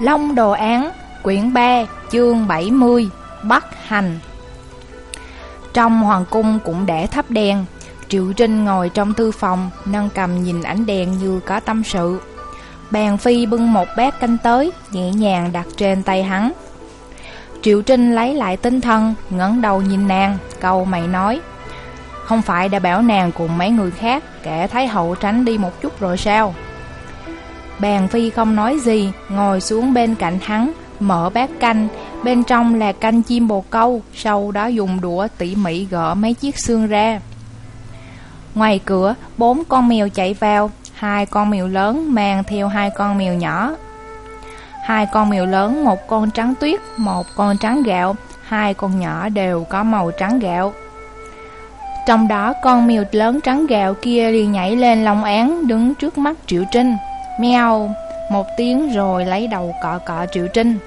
Long Đồ Án, quyển 3, chương 70, Bắc Hành. Trong hoàng cung cũng để thắp đèn Triệu Trinh ngồi trong thư phòng, nâng cầm nhìn ánh đèn như có tâm sự. Bàn Phi bưng một bát canh tới, nhẹ nhàng đặt trên tay hắn. Triệu Trinh lấy lại tinh thần, ngẩng đầu nhìn nàng, câu mày nói Không phải đã bảo nàng cùng mấy người khác, kẻ Thái Hậu tránh đi một chút rồi sao? Bàn Phi không nói gì, ngồi xuống bên cạnh hắn, mở bát canh, bên trong là canh chim bồ câu, sau đó dùng đũa tỉ mỉ gỡ mấy chiếc xương ra. Ngoài cửa, bốn con mèo chạy vào, hai con mèo lớn mang theo hai con mèo nhỏ. Hai con mèo lớn, một con trắng tuyết, một con trắng gạo, hai con nhỏ đều có màu trắng gạo. Trong đó con mèo lớn trắng gạo kia liền nhảy lên lòng án đứng trước mắt Triệu Trinh. Mèo, một tiếng rồi lấy đầu cọ cọ Triệu Trinh.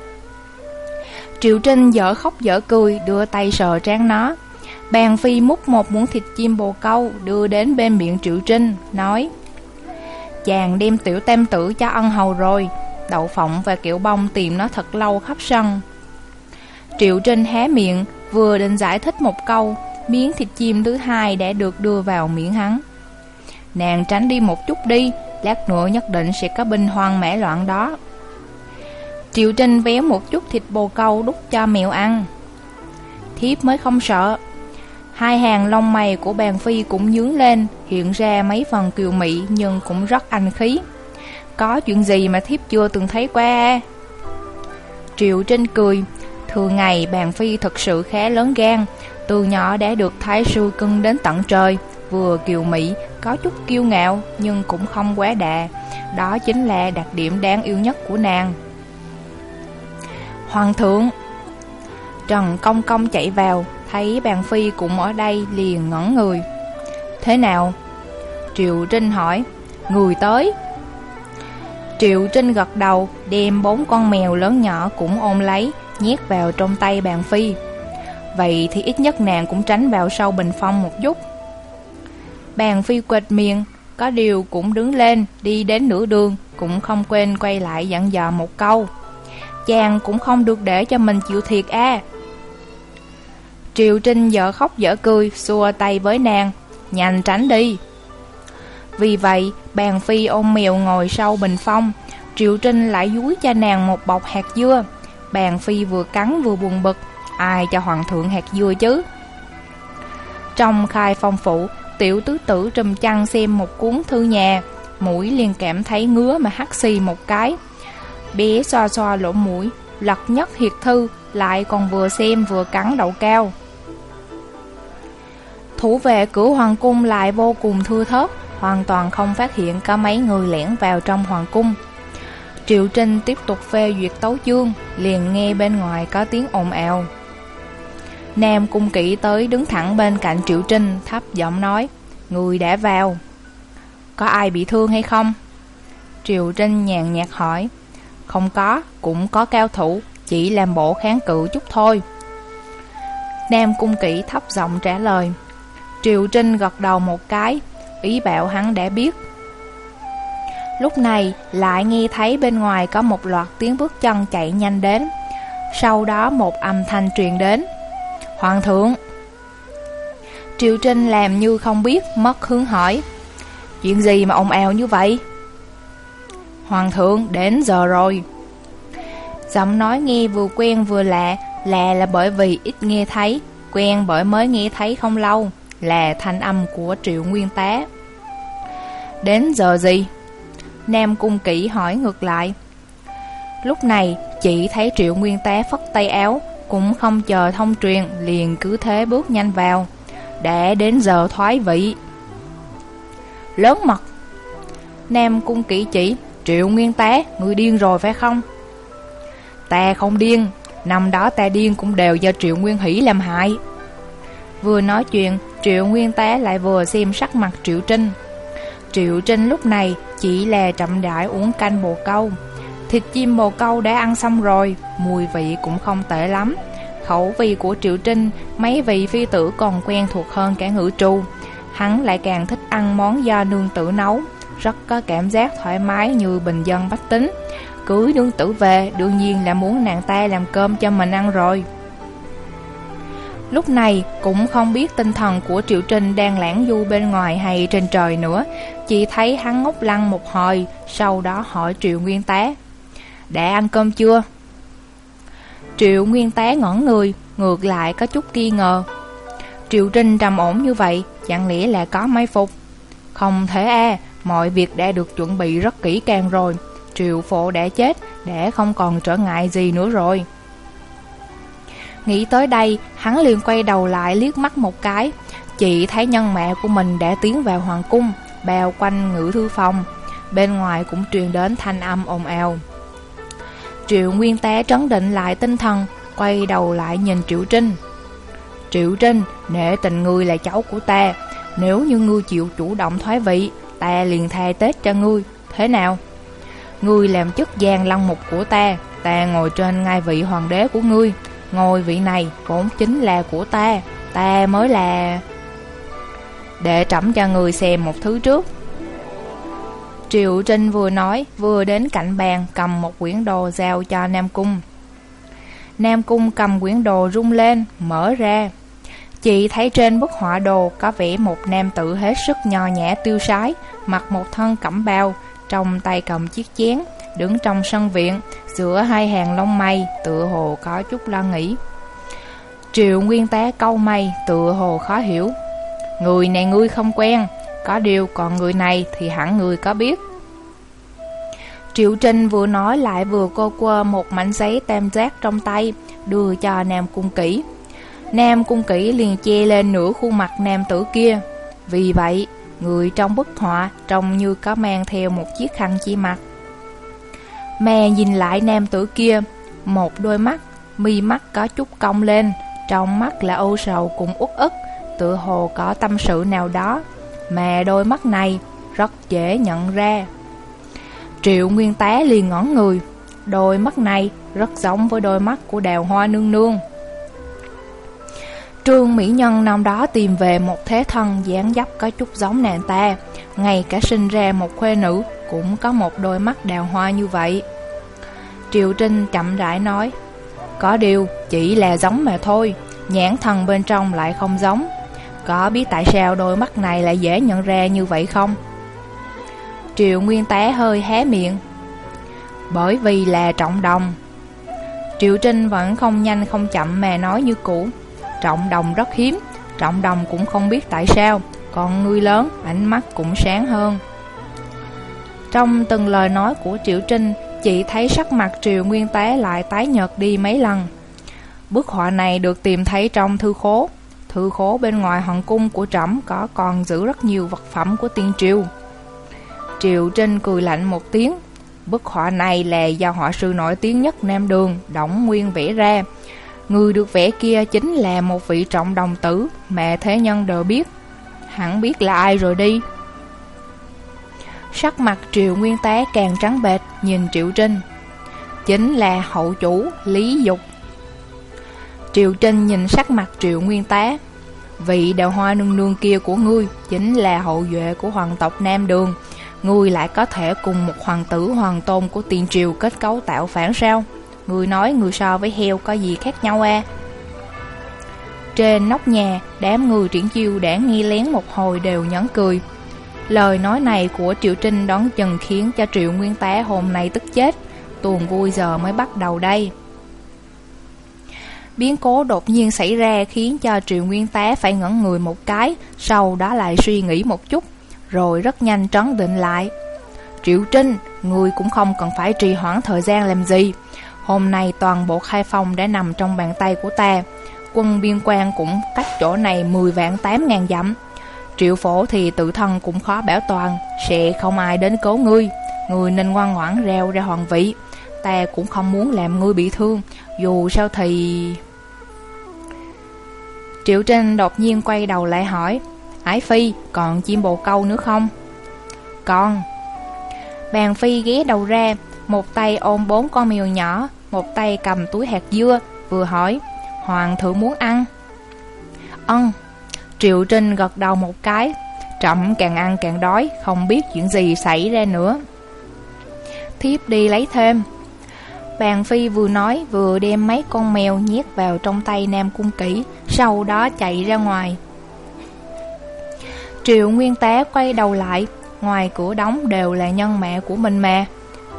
Triệu Trinh dở khóc dở cười, đưa tay sờ trán nó. Bàn Phi múc một muỗng thịt chim bồ câu, đưa đến bên miệng Triệu Trinh, nói Chàng đem tiểu tem tử cho ăn hầu rồi, đậu phộng và kiểu bông tìm nó thật lâu khắp sân. Triệu Trinh hé miệng, vừa định giải thích một câu, miếng thịt chim thứ hai đã được đưa vào miệng hắn. Nàng tránh đi một chút đi, lát nữa nhất định sẽ có binh hoang mẻ loạn đó. Triệu Trinh véo một chút thịt bồ câu đút cho mèo ăn. Thiếp mới không sợ. Hai hàng lông mày của bàn phi cũng nhướng lên, hiện ra mấy phần kiều mị nhưng cũng rất anh khí. Có chuyện gì mà thiếp chưa từng thấy qua Triệu Trinh cười, thường ngày bàn phi thật sự khá lớn gan, từ nhỏ đã được thái sư cưng đến tận trời, vừa kiều mỹ, có chút kiêu ngạo nhưng cũng không quá đà. Đó chính là đặc điểm đáng yêu nhất của nàng. Hoàng thượng Trần Công Công chạy vào, thấy bàn phi cũng ở đây liền ngẩn người. Thế nào? Triệu Trinh hỏi, người tới. Triệu Trinh gật đầu, đem bốn con mèo lớn nhỏ cũng ôm lấy, nhét vào trong tay bàn phi. Vậy thì ít nhất nàng cũng tránh vào sau bình phong một chút. Bàn phi quệt miệng, có điều cũng đứng lên, đi đến nửa đường, cũng không quên quay lại dặn dò một câu. Chàng cũng không được để cho mình chịu thiệt à. Triều Trinh dở khóc dở cười, xua tay với nàng, nhanh tránh đi. Vì vậy, bàn phi ôm mèo ngồi sau bình phong, Triệu Trinh lại dúi cho nàng một bọc hạt dưa. Bàn phi vừa cắn vừa buồn bực, ai cho hoàng thượng hạt dưa chứ? Trong khai phong phủ, tiểu tứ tử trùm chăn xem một cuốn thư nhà, mũi liền cảm thấy ngứa mà hắt xì một cái. Bé xoa xoa lỗ mũi, lật nhất hiệt thư, lại còn vừa xem vừa cắn đậu cao. Thủ vệ cửa hoàng cung lại vô cùng thưa thớt, hoàn toàn không phát hiện có mấy người lẻn vào trong hoàng cung. Triệu Trinh tiếp tục phê duyệt tấu chương, liền nghe bên ngoài có tiếng ồn ào. Nam cung kỵ tới đứng thẳng bên cạnh Triệu Trinh, thấp giọng nói, người đã vào. Có ai bị thương hay không? Triệu Trinh nhàn nhạt hỏi, không có, cũng có cao thủ, chỉ làm bộ kháng cự chút thôi. Nam cung kỵ thấp giọng trả lời. Triệu Trinh gật đầu một cái, ý bảo hắn đã biết. Lúc này lại nghe thấy bên ngoài có một loạt tiếng bước chân chạy nhanh đến. Sau đó một âm thanh truyền đến. Hoàng thượng! Triều Trinh làm như không biết, mất hướng hỏi. Chuyện gì mà ồn ào như vậy? Hoàng thượng, đến giờ rồi. Giọng nói nghe vừa quen vừa lạ, lạ là bởi vì ít nghe thấy, quen bởi mới nghe thấy không lâu, là thanh âm của Triệu Nguyên Tá. Đến giờ gì? Nam Cung Kỷ hỏi ngược lại. Lúc này, chỉ thấy Triệu Nguyên Tá phất tay áo, cũng không chờ thông truyền, liền cứ thế bước nhanh vào. để đến giờ thoái vị. Lớn mật. Nam Cung kỹ chỉ, Triệu Nguyên Tá, người điên rồi phải không? Ta không điên, năm đó ta điên cũng đều do Triệu Nguyên Hỷ làm hại. Vừa nói chuyện, Triệu Nguyên Tá lại vừa xem sắc mặt Triệu Trinh. Triệu Trinh lúc này chỉ là chậm rãi uống canh bồ câu. Thịt chim bồ câu đã ăn xong rồi, mùi vị cũng không tệ lắm. Khẩu vị của Triệu Trinh, mấy vị phi tử còn quen thuộc hơn cả ngữ tru Hắn lại càng thích ăn món do nương tử nấu, rất có cảm giác thoải mái như bình dân bách tính. Cưới nương tử về Đương nhiên là muốn nàng ta làm cơm cho mình ăn rồi Lúc này cũng không biết tinh thần của Triệu Trinh đang lãng du bên ngoài hay trên trời nữa Chỉ thấy hắn ngốc lăng một hồi Sau đó hỏi Triệu Nguyên Tá đã ăn cơm chưa? Triệu Nguyên Tá ngẩn người, Ngược lại có chút nghi ngờ. Triệu Trinh trầm ổn như vậy, Chẳng lẽ là có mai phục? Không thể a, Mọi việc đã được chuẩn bị rất kỹ càng rồi. Triệu phổ đã chết, Đã không còn trở ngại gì nữa rồi. Nghĩ tới đây, Hắn liền quay đầu lại liếc mắt một cái. Chị thấy nhân mẹ của mình đã tiến vào hoàng cung, Bao quanh ngữ thư phòng. Bên ngoài cũng truyền đến thanh âm ồn ào. Triệu Nguyên Té trấn định lại tinh thần Quay đầu lại nhìn Triệu Trinh. Triệu Trinh, nể tình ngươi là cháu của ta Nếu như ngươi chịu chủ động thoái vị Ta liền thay Tết cho ngươi. Thế nào? Ngươi làm chức giang lăng mục của ta Ta ngồi trên ngai vị hoàng đế của ngươi. Ngôi vị này vốn chính là của ta Ta mới là... Để trẫm cho người xem một thứ trước. Triệu Trinh vừa nói, Vừa đến cạnh bàn Cầm một quyển đồ giao cho Nam Cung. Nam Cung cầm quyển đồ rung lên, Mở ra. Chị thấy trên bức họa đồ Có vẽ một nam tử hết sức nho nhã tiêu sái, Mặc một thân cẩm bao Trong tay cầm chiếc chén, Đứng trong sân viện, Giữa hai hàng lông mây Tựa hồ có chút lo nghĩ. Triệu nguyên tá câu mây Tựa hồ khó hiểu. Người này ngươi không quen có điều còn người này thì hẳn người có biết. Triệu Trinh vừa nói lại vừa cô quơ một mảnh giấy tam giác trong tay Đưa cho Nam Cung Kỷ. Nam Cung Kỷ liền che lên nửa khuôn mặt nam tử kia. Vì vậy, người trong bức họa trông như có mang theo một chiếc khăn chi mặt Mẹ nhìn lại nam tử kia Một đôi mắt, mi mắt có chút cong lên Trong mắt là âu sầu cũng uất ức Tự hồ có tâm sự nào đó. Mà đôi mắt này, rất dễ nhận ra. Triệu Nguyên Tá liền ngẩn người, Đôi mắt này rất giống với đôi mắt của đào hoa nương nương. Trương Mỹ Nhân năm đó tìm về một thế thân dáng dấp có chút giống nàng ta, Ngay cả sinh ra một khuê nữ cũng có một đôi mắt đào hoa như vậy. Triệu Trinh chậm rãi nói, Có điều chỉ là giống mà thôi, Nhãn thần bên trong lại không giống. Có biết tại sao đôi mắt này lại dễ nhận ra như vậy không? Triệu Nguyên Tá hơi hé miệng. Bởi vì là trọng đồng. Triệu Trinh vẫn không nhanh không chậm mà nói như cũ. Trọng đồng rất hiếm, Trọng đồng cũng không biết tại sao. Còn người lớn, ánh mắt cũng sáng hơn. Trong từng lời nói của Triệu Trinh Chị thấy sắc mặt Triệu Nguyên Tá lại tái nhợt đi mấy lần. Bức họa này được tìm thấy trong thư khố. Thư khố bên ngoài hoàng cung của trẫm có còn giữ rất nhiều vật phẩm của tiên triều. Triệu Trinh cười lạnh một tiếng, Bức họa này là do họa sư nổi tiếng nhất Nam Đường, Đổng Nguyên vẽ ra. Người được vẽ kia chính là một vị trọng đồng tử Mẹ thế nhân đều biết. Hẳn biết là ai rồi đi? Sắc mặt Triệu Nguyên Tá càng trắng bệch, Nhìn Triệu Trinh. Chính là hậu chủ Lý Dục. Triệu Trinh nhìn sắc mặt Triệu Nguyên Tá. Vị đào hoa nương nương kia của ngươi Chính là hậu duệ của hoàng tộc Nam Đường. Ngươi lại có thể cùng một hoàng tử hoàng tôn của tiền triều kết cấu tạo phản sao? Ngươi nói người so với heo có gì khác nhau à? Trên nóc nhà, Đám người triển chiêu đã nghi lén một hồi đều nhấn cười. Lời nói này của Triệu Trinh đón chừng khiến cho Triệu Nguyên Tá hôm nay tức chết. Tuồng vui giờ mới bắt đầu đây. Biến cố đột nhiên xảy ra khiến cho Triệu Nguyên Tá phải ngẩn người một cái Sau đó lại suy nghĩ một chút Rồi rất nhanh trấn định lại. Triệu Trinh, người cũng không cần phải trì hoãn thời gian làm gì. Hôm nay toàn bộ khai phong đã nằm trong bàn tay của ta. Quân biên quan cũng cách chỗ này 10 vạn 8 ngàn dặm. Triệu phổ thì tự thân cũng khó bảo toàn Sẽ không ai đến cứu ngươi. Ngươi nên ngoan ngoãn reo ra hoàng vị. Ta cũng không muốn làm ngươi bị thương Dù sao thì... Triệu Trinh đột nhiên quay đầu lại hỏi, Ái Phi, còn chim bồ câu nữa không? Còn. Bàn Phi ghé đầu ra, Một tay ôm bốn con mèo nhỏ, Một tay cầm túi hạt dưa, Vừa hỏi, Hoàng thượng muốn ăn? Ân Triệu Trinh gật đầu một cái Trọng càng ăn càng đói, Không biết chuyện gì xảy ra nữa. Thiếp đi lấy thêm. Bàn phi vừa nói vừa đem mấy con mèo nhét vào trong tay Nam Cung Kỷ Sau đó chạy ra ngoài. Triệu Nguyên Tá quay đầu lại Ngoài cửa đóng đều là nhân mẹ của mình mà.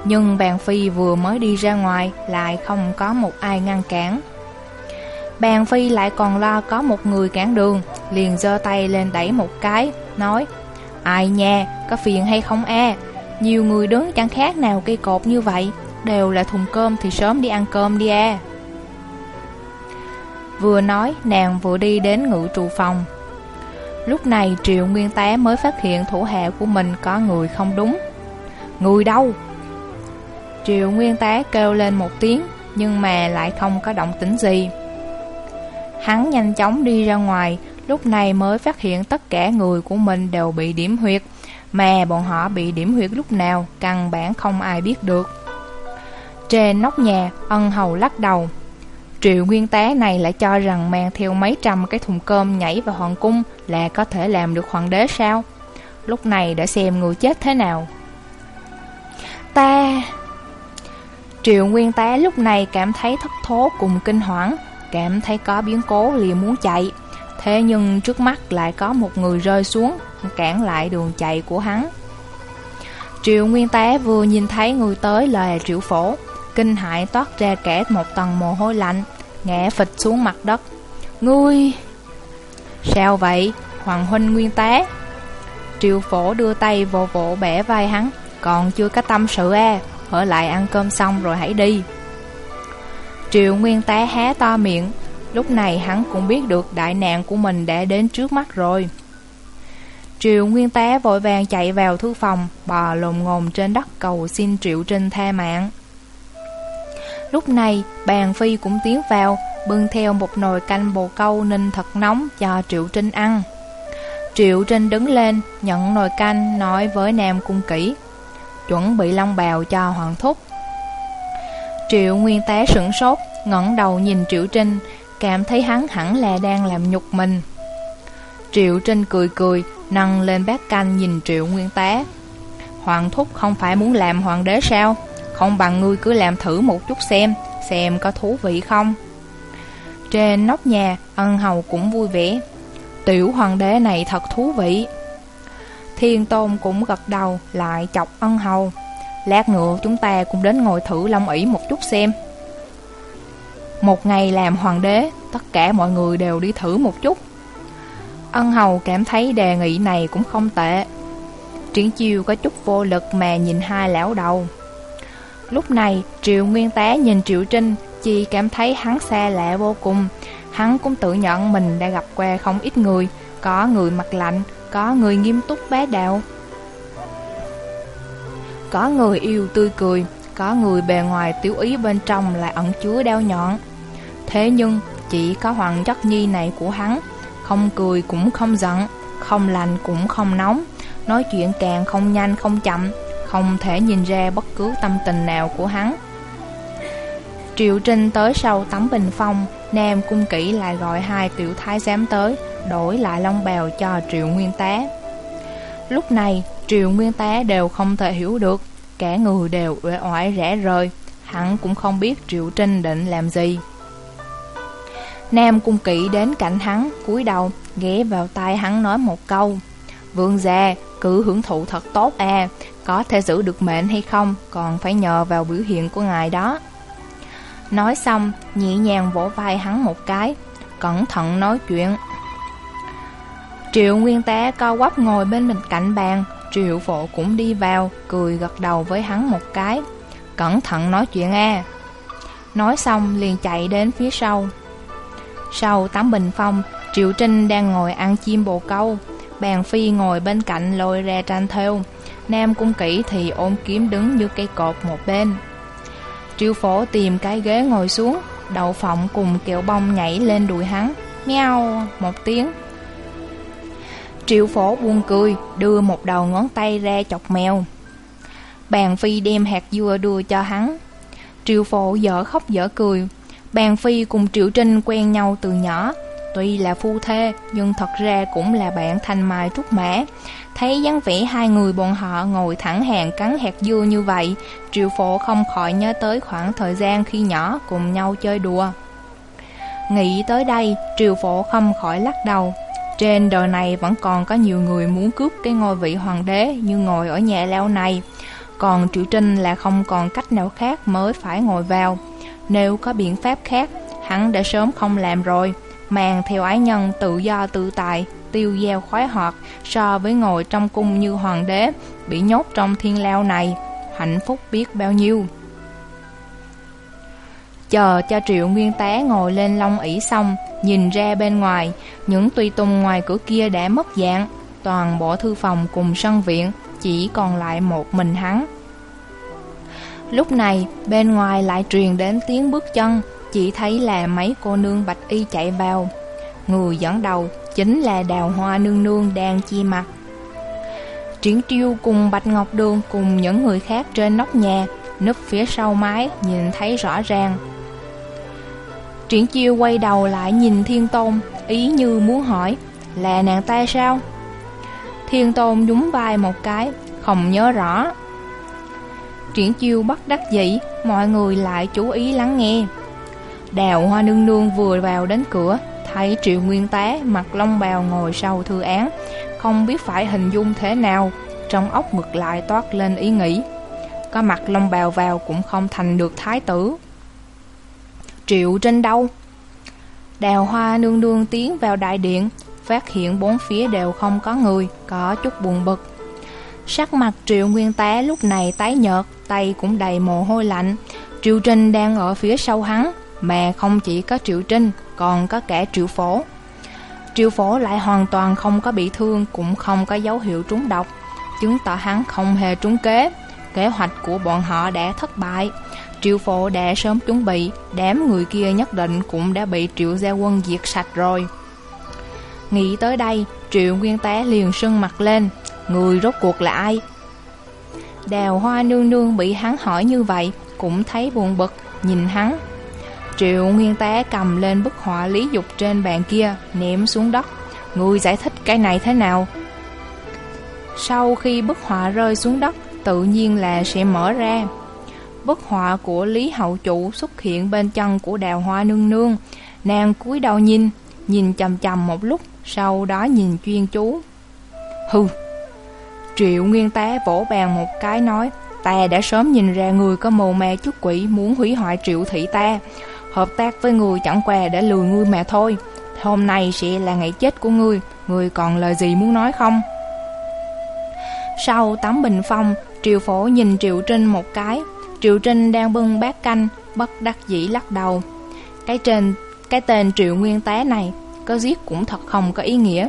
Nhưng bàn phi vừa mới đi ra ngoài Lại không có một ai ngăn cản. Bàn phi lại còn lo có một người cản đường Liền giơ tay lên đẩy một cái Nói Ai nha, có phiền hay không e Nhiều người đứng chẳng khác nào cây cột như vậy. Đều là thùng cơm thì sớm đi ăn cơm đi e. Vừa nói, nàng vừa đi đến ngự trụ phòng. Lúc này Triệu Nguyên Tá mới phát hiện thủ hạ của mình có người không đúng. Người đâu? Triệu Nguyên Tá kêu lên một tiếng, Nhưng mà lại không có động tĩnh gì. Hắn nhanh chóng đi ra ngoài, Lúc này mới phát hiện tất cả người của mình đều bị điểm huyệt. Mà bọn họ bị điểm huyệt lúc nào, Căn bản không ai biết được. Trên nóc nhà Ân hầu lắc đầu Triệu nguyên tá này lại cho rằng mang theo mấy trăm cái thùng cơm nhảy vào hoàng cung là có thể làm được hoàng đế sao? Lúc này đã xem người chết thế nào. Ta... Triệu nguyên tá lúc này cảm thấy thất thố cùng kinh hoảng, cảm thấy có biến cố liền muốn chạy. Thế nhưng trước mắt lại có một người rơi xuống, cản lại đường chạy của hắn. Triệu nguyên tá vừa nhìn thấy người tới là triệu phổ, kinh hại toát ra kẻ một tầng mồ hôi lạnh, ngã phịch xuống mặt đất. Ngươi! Sao vậy? Hoàng huynh nguyên tá. Triệu phổ đưa tay vỗ vỗ bẻ vai hắn, còn chưa có tâm sự à, ở lại ăn cơm xong rồi hãy đi. Triệu nguyên tá há to miệng, lúc này hắn cũng biết được đại nạn của mình đã đến trước mắt rồi. Triệu Nguyên Tá vội vàng chạy vào thư phòng, bò lồm ngồm trên đất cầu xin Triệu Trinh tha mạng. Lúc này, bàn phi cũng tiến vào, bưng theo một nồi canh bồ câu ninh thật nóng cho Triệu Trinh ăn. Triệu Trinh đứng lên, nhận nồi canh, nói với Nam Cung Kỷ, chuẩn bị long bào cho Hoàng Thúc. Triệu Nguyên Tá sửng sốt, ngẩng đầu nhìn Triệu Trinh, cảm thấy hắn hẳn là đang làm nhục mình. Triệu Trinh cười cười, nâng lên bát canh nhìn Triệu Nguyên Tá. Hoàng Thúc không phải muốn làm hoàng đế sao? Không bằng ngươi cứ làm thử một chút xem Xem có thú vị không. Trên nóc nhà, Ân hầu cũng vui vẻ. Tiểu hoàng đế này thật thú vị. Thiên tôn cũng gật đầu, Lại chọc ân hầu. Lát nữa chúng ta cũng đến ngồi thử long ỷ một chút xem. Một ngày làm hoàng đế, Tất cả mọi người đều đi thử một chút. Ân hầu cảm thấy đề nghị này cũng không tệ. Triển chiêu có chút vô lực mà nhìn hai lão đầu. Lúc này, Triệu Nguyên Tá nhìn Triệu Trinh, chỉ cảm thấy hắn xa lạ vô cùng. Hắn cũng tự nhận mình đã gặp qua không ít người, có người mặt lạnh, có người nghiêm túc bá đạo. Có người yêu tươi cười, có người bề ngoài tiểu ý bên trong là ẩn chứa đau nhọn. Thế nhưng, chỉ có Hoàng Chất Nhi này của hắn, không cười cũng không giận, không lạnh cũng không nóng, nói chuyện càng không nhanh không chậm, không thể nhìn ra bất cứ tâm tình nào của hắn. Triệu Trinh tới sau tấm bình phong, Nam cung Kỷ lại gọi hai tiểu thái giám tới, đổi lại long bào cho Triệu Nguyên Tá. Lúc này, Triệu Nguyên Tá đều không thể hiểu được, cả người đều uể oải rẽ rời, hắn cũng không biết Triệu Trinh định làm gì. Nam cung kỵ đến cạnh hắn, cúi đầu, ghé vào tai hắn nói một câu. Vương gia, cứ hưởng thụ thật tốt à, có thể giữ được mệnh hay không Còn phải nhờ vào biểu hiện của ngài đó. Nói xong Nhẹ nhàng vỗ vai hắn một cái Cẩn thận nói chuyện. Triệu Nguyên Tá co quắp ngồi bên bên cạnh bàn Triệu Phổ cũng đi vào Cười gật đầu với hắn một cái. Cẩn thận nói chuyện a Nói xong liền chạy đến phía sau. Sau tấm bình phong Triệu Trinh đang ngồi ăn chim bồ câu. Bàn Phi ngồi bên cạnh lôi ra tranh theo Nam Cung Kỷ thì ôm kiếm đứng như cây cột một bên. Triệu phổ tìm cái ghế ngồi xuống, đậu phộng cùng kẹo bông nhảy lên đùi hắn, meo một tiếng. Triệu phổ buông cười, đưa một đầu ngón tay ra chọc mèo. Bàn Phi đem hạt dưa đưa cho hắn. Triệu phổ dở khóc dở cười. Bàn Phi cùng Triệu Trinh quen nhau từ nhỏ, Tuy là phu thê, nhưng thật ra cũng là bạn thanh mai trúc mã. Thấy dáng vẻ hai người bọn họ ngồi thẳng hàng cắn hạt dưa như vậy, Triệu Phổ không khỏi nhớ tới khoảng thời gian khi nhỏ cùng nhau chơi đùa. Nghĩ tới đây, Triều Phổ không khỏi lắc đầu. Trên đời này vẫn còn có nhiều người muốn cướp cái ngôi vị hoàng đế như ngồi ở nhà leo này. Còn Triệu Trinh là không còn cách nào khác mới phải ngồi vào. Nếu có biện pháp khác, hắn đã sớm không làm rồi mang theo ái nhân tự do tự tại, tiêu gieo khoái hoạt so với ngồi trong cung như hoàng đế, bị nhốt trong thiên lao này. Hạnh phúc biết bao nhiêu. Chờ cho Triệu Nguyên Tá ngồi lên long ỷ xong, nhìn ra bên ngoài, những tùy tùng ngoài cửa kia đã mất dạng, toàn bộ thư phòng cùng sân viện, chỉ còn lại một mình hắn. Lúc này, bên ngoài lại truyền đến tiếng bước chân, chỉ thấy là mấy cô nương bạch y chạy vào. Người dẫn đầu chính là đào hoa nương nương đang chi mặt. Triển triêu cùng Bạch Ngọc Đường cùng những người khác trên nóc nhà, núp phía sau mái, nhìn thấy rõ ràng. Triển chiêu quay đầu lại nhìn Thiên Tôn, ý như muốn hỏi, là nàng ta sao? Thiên Tôn nhún vai một cái, không nhớ rõ. Triển chiêu bất đắc dĩ, mọi người lại chú ý lắng nghe. Đào hoa nương nương vừa vào đến cửa, thấy triệu nguyên tá mặc long bào ngồi sau thư án, không biết phải hình dung thế nào, trong óc ngược lại toát lên ý nghĩ. Có mặc long bào vào cũng không thành được thái tử. Triệu trên đâu? Đào hoa nương nương tiến vào đại điện, phát hiện bốn phía đều không có người, có chút buồn bực. Sắc mặt Triệu Nguyên Tá lúc này tái nhợt, tay cũng đầy mồ hôi lạnh. Triệu Trinh đang ở phía sau hắn, mà không chỉ có Triệu Trinh, còn có cả Triệu Phổ. Triệu Phổ lại hoàn toàn không có bị thương, cũng không có dấu hiệu trúng độc, chứng tỏ hắn không hề trúng kế. Kế hoạch của bọn họ đã thất bại. Triệu phổ đã sớm chuẩn bị, đám người kia nhất định cũng đã bị triệu gia quân diệt sạch rồi. Nghĩ tới đây, triệu nguyên tá liền sưng mặt lên, người rốt cuộc là ai? Đào hoa nương nương bị hắn hỏi như vậy, cũng thấy buồn bực, nhìn hắn. Triệu nguyên tá cầm lên bức họa lý dục trên bàn kia, ném xuống đất. Ngươi giải thích cái này thế nào? Sau khi bức họa rơi xuống đất, tự nhiên là sẽ mở ra. Bức họa của Lý Hậu Chủ xuất hiện bên chân của đào hoa nương nương. Nàng cúi đầu nhìn, nhìn chầm chầm một lúc, sau đó nhìn chuyên chú. Hừ! Triệu Nguyên Tá vỗ bàn một cái nói, ta đã sớm nhìn ra người có mồ mè chút quỷ muốn hủy hoại triệu thị ta. Hợp tác với người chẳng qua để lừa ngươi mà thôi. Hôm nay sẽ là ngày chết của ngươi, ngươi còn lời gì muốn nói không? Sau tấm bình phong, Triệu Phổ nhìn Triệu Trinh một cái, Triệu Trinh đang bưng bát canh, bất đắc dĩ lắc đầu. Cái trên cái tên Triệu Nguyên Tá này, có giết cũng thật không có ý nghĩa.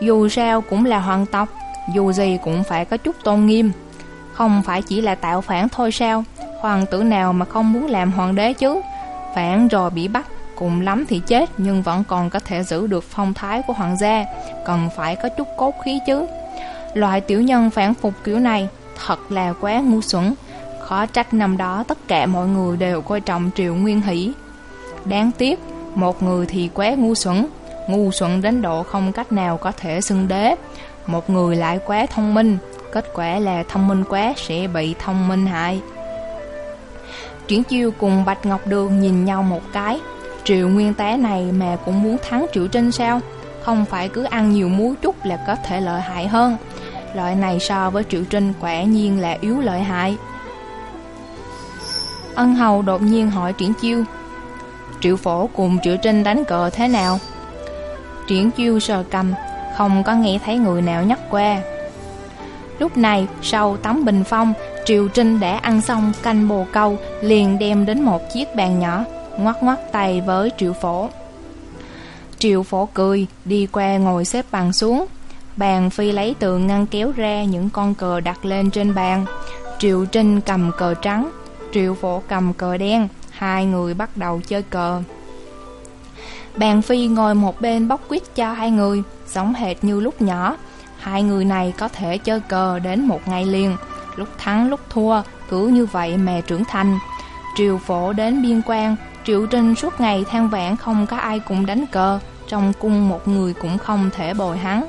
Dù sao cũng là hoàng tộc, dù gì cũng phải có chút tôn nghiêm. Không phải chỉ là tạo phản thôi sao, hoàng tử nào mà không muốn làm hoàng đế chứ. Phản rồi bị bắt, cùng lắm thì chết nhưng vẫn còn có thể giữ được phong thái của hoàng gia, cần phải có chút cốt khí chứ. Loại tiểu nhân phản phục kiểu này thật là quá ngu xuẩn. Khó trách năm đó tất cả mọi người đều coi trọng Triệu Nguyên Hỷ. Đáng tiếc, một người thì quá ngu xuẩn, ngu xuẩn đến độ không cách nào có thể xưng đế. Một người lại quá thông minh, kết quả là thông minh quá sẽ bị thông minh hại. Triển chiêu cùng Bạch Ngọc Đường nhìn nhau một cái. Triệu Nguyên Tế này mà cũng muốn thắng Triệu Trinh sao? Không phải cứ ăn nhiều muối chút là có thể lợi hại hơn. Loại này so với Triệu Trinh quả nhiên là yếu lợi hại. Ân hầu đột nhiên hỏi Triển Chiêu, Triệu phổ cùng Triệu Trinh đánh cờ thế nào Triển Chiêu sờ cầm, Không có nghe thấy người nào nhắc qua Lúc này, sau tấm bình phong Triệu Trinh đã ăn xong canh bồ câu, Liền đem đến một chiếc bàn nhỏ Ngoắt ngoắt tay với Triệu phổ. Triệu phổ cười, Đi qua ngồi xếp bằng xuống. Bàn phi lấy từ ngăn kéo ra những con cờ đặt lên trên bàn. Triệu Trinh cầm cờ trắng, Triệu phổ cầm cờ đen, Hai người bắt đầu chơi cờ. Bàn phi ngồi một bên bóc quýt cho hai người, Giống hệt như lúc nhỏ. Hai người này có thể chơi cờ đến một ngày liền. Lúc thắng lúc thua Cứ như vậy mà trưởng thành Triều phổ đến biên quan Triệu Trinh suốt ngày than vãn không có ai cùng đánh cờ trong cung một người cũng không thể bồi hắn.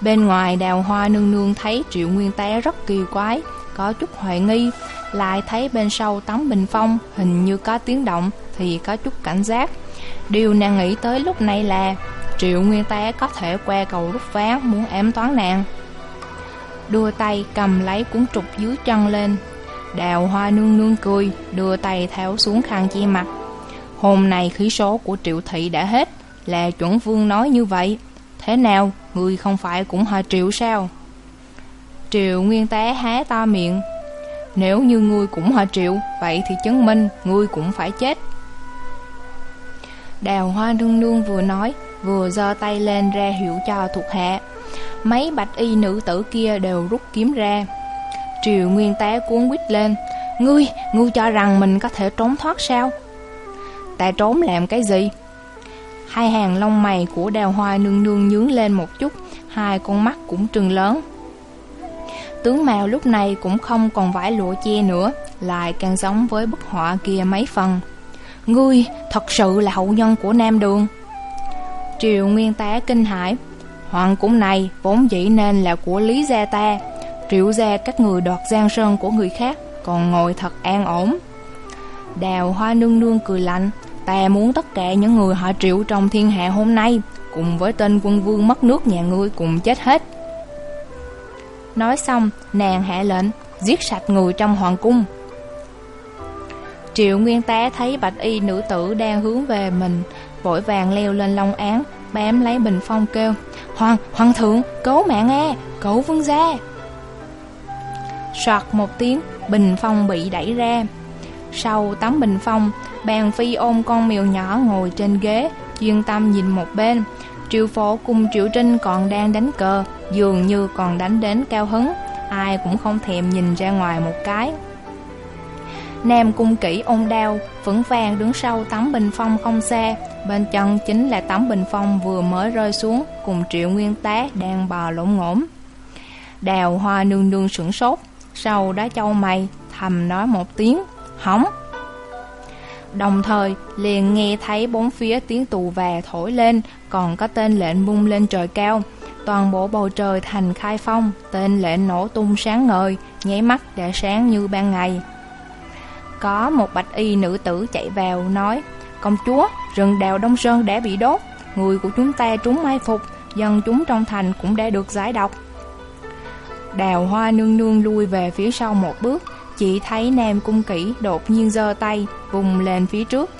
Bên ngoài đào hoa nương nương thấy triệu nguyên té rất kỳ quái, có chút hoài nghi, lại thấy bên sau tấm bình phong hình như có tiếng động thì có chút cảnh giác. Điều nàng nghĩ tới lúc này là triệu nguyên té có thể qua cầu rút ván muốn ém toán nàng. Đưa tay cầm lấy cuốn trục dưới chân lên, đào hoa nương nương cười, đưa tay tháo xuống khăn che mặt. Hôm nay khí số của triệu thị đã hết, là chuẩn vương nói như vậy. Thế nào, người không phải cũng họ triệu sao? Triệu nguyên té há to miệng Nếu như ngươi cũng họ triệu Vậy thì chứng minh ngươi cũng phải chết Đào hoa nương nương vừa nói Vừa giơ tay lên ra hiệu cho thuộc hạ Mấy bạch y nữ tử kia đều rút kiếm ra. Triều Nguyên Tá cuốn quýt lên. Ngươi, ngươi cho rằng mình có thể trốn thoát sao? Ta trốn làm cái gì? Hai hàng lông mày của đào hoa nương nương nhướng lên một chút Hai con mắt cũng trừng lớn. Tướng mạo lúc này cũng không còn vải lụa che nữa Lại càng giống với bức họa kia mấy phần. Ngươi thật sự là hậu nhân của Nam Đường. Triều Nguyên Tá kinh hãi. Hoàng cung này vốn dĩ nên là của Lý Gia ta. Triệu gia các người đoạt giang sơn của người khác Còn ngồi thật an ổn. Đào hoa nương nương cười lạnh Ta muốn tất cả những người họ triệu trong thiên hạ hôm nay Cùng với tên quân vương mất nước nhà ngươi cùng chết hết. Nói xong, nàng hạ lệnh, giết sạch người trong hoàng cung. Triệu Nguyên Tá thấy bạch y nữ tử đang hướng về mình, vội vàng leo lên long án, bám lấy bình phong kêu, Hoàng, hoàng thượng, cứu mạng nghe, cứu vương gia. Soạt một tiếng, bình phong bị đẩy ra. Sau tấm bình phong, bàn phi ôm con mèo nhỏ ngồi trên ghế, chuyên tâm nhìn một bên, Triệu phổ cùng Triệu Trinh còn đang đánh cờ Dường như còn đánh đến cao hứng Ai cũng không thèm nhìn ra ngoài một cái Nam cung kỹ ôn đao Vững vàng đứng sau tấm bình phong không xa Bên chân chính là tấm bình phong vừa mới rơi xuống, Cùng Triệu Nguyên Tá đang bò lộn ngổm. Đào hoa nương nương sửng sốt, Sau đó châu mày, thầm nói một tiếng, Hỏng. Đồng thời, liền nghe thấy bốn phía tiếng tù và thổi lên, Còn có tên lệnh bung lên trời cao. Toàn bộ bầu trời thành khai phong, Tên lệnh nổ tung sáng ngời, Nháy mắt đã sáng như ban ngày. Có một bạch y nữ tử chạy vào nói Công chúa, rừng đào Đông Sơn đã bị đốt Người của chúng ta trúng mai phục Dân chúng trong thành cũng đã được giải độc. Đào hoa nương nương lui về phía sau một bước Chỉ thấy Nam Cung Kỷ đột nhiên giơ tay Vùng lên phía trước.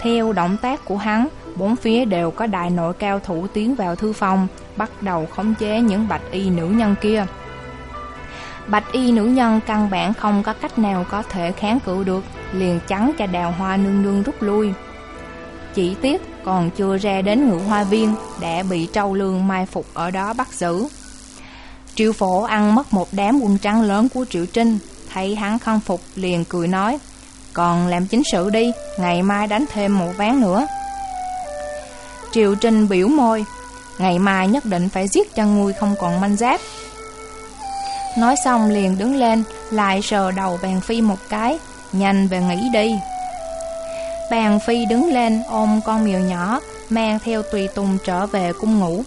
Theo động tác của hắn Bốn phía đều có đại nội cao thủ tiến vào thư phòng Bắt đầu khống chế những bạch y nữ nhân kia. Bạch y nữ nhân căn bản không có cách nào có thể kháng cự được, Liền chắn cho đào hoa nương nương rút lui. Chỉ tiếc còn chưa ra đến ngự hoa viên Đã bị trâu lương mai phục ở đó bắt giữ. Triệu phổ ăn mất một đám quân trắng lớn của Triệu Trinh, Thấy hắn không phục liền cười nói, Còn làm chính sự đi, Ngày mai đánh thêm một ván nữa. Triệu Trinh biểu môi, Ngày mai nhất định phải giết cho ngươi không còn manh giáp. Nói xong liền đứng lên, Lại sờ đầu bàn phi một cái, Nhanh về nghỉ đi. Bàn phi đứng lên ôm con mèo nhỏ, Mang theo tùy tùng trở về cung ngủ.